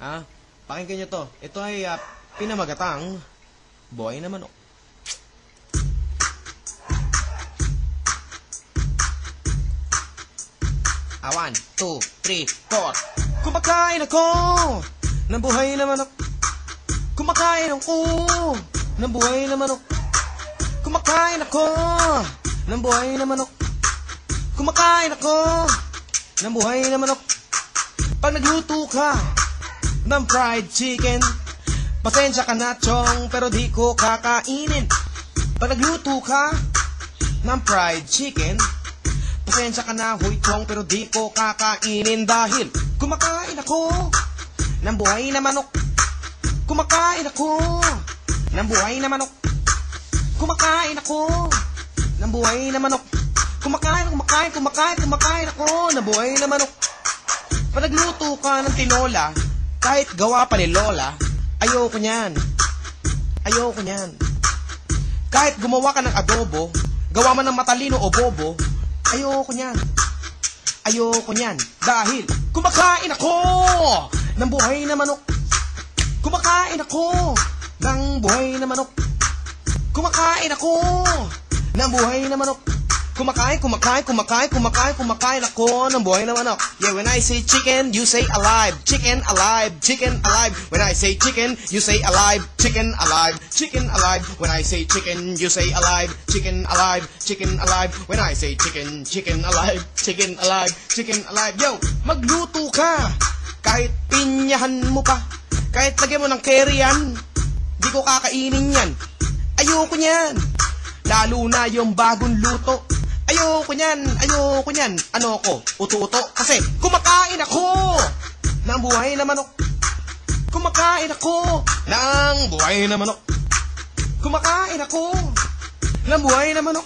Ha? Pakinggan nyo to. Ito ay ah, pinamagatang buhay na manok. Ah, one, two, three, four. Kumakain ako ng buhay na manok. Kumakain ako ng buhay na manok. Kumakain ako ng buhay na manok. Kumakain ako ng buhay na manok. Pag nagluto ka ng fried chicken, pasensya ka na chong, pero di ko kakainin. Pag nagluto ka ng fried chicken, pasensya ka na huy chong, pero di ko kakainin dahil kumakain ako ng buhay na manok. Kumakain ako ng buhay na manok. Kumakain ako ng buhay na manok. Kumakain, kumakain, kumakain, kumakain ako ng buhay na manok. Pag nagluto ka ng tinola, kahit gawa pa ni Lola, ayoko niyan. Ayoko niyan. Kahit gumawa ka ng adobo, gawa man ng matalino o bobo, ayoko niyan. Ayoko niyan. Dahil kumakain ako ng buhay na manok. Kumakain ako ng buhay na manok. Kumakain ako ng buhay na manok. Kumakain, kumakain, kumakain, kumakain, kumakain ako ng buhay na manok. Yeah, when I say chicken, you say alive. Chicken alive, chicken alive. When I say chicken, you say alive. Chicken alive, chicken alive. When I say chicken, you say alive. Chicken alive, chicken alive. When I say chicken, chicken alive. Chicken alive, chicken alive. Yo, magluto ka. Kahit pinyahan mo pa. Kahit lagyan mo ng curry yan. Di ko kakainin yan. Ayoko niyan. Lalo na yung bagong luto. Ayoko niyan, ayoko niyan. Ano ko? Uto-uto. Kasi kumakain ako ng buhay na manok. Kumakain ako ng buhay na manok. Kumakain ako ng buhay na manok.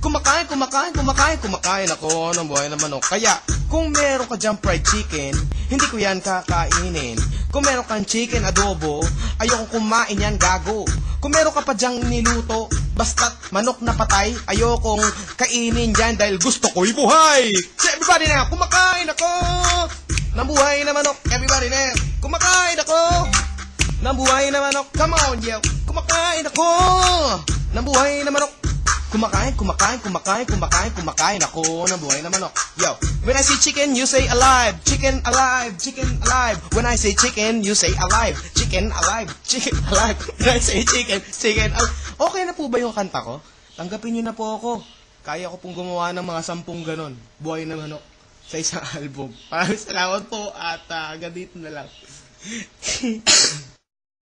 Kumakain, kumakain, kumakain, kumakain ako ng buhay na manok. Kaya, kung meron ka dyan fried chicken, hindi ko yan kakainin. Kung meron kang chicken adobo, ayoko kumain yan gago. Kung meron ka pa dyang niluto, basta't manok na patay, ayokong kainin yan dahil gusto ko'y buhay. So everybody na, kumakain ako ng buhay na manok. Everybody na, kumakain ako ng buhay na manok. Come on, yo. Kumakain ako ng buhay na manok. Kumakain, kumakain, kumakain, kumakain, kumakain ako ng buhay na manok. Yo, when I say chicken, you say alive. Chicken alive, chicken alive. When I say chicken, you say alive. Chicken alive, chicken alive. When I say chicken, chicken alive. Okay na po ba yung kanta ko? Tanggapin niyo na po ako. Kaya ko pong gumawa ng mga sampung ganon. Buhay na manok sa isang album. Maraming salamat po at uh, hanggang dito na lang.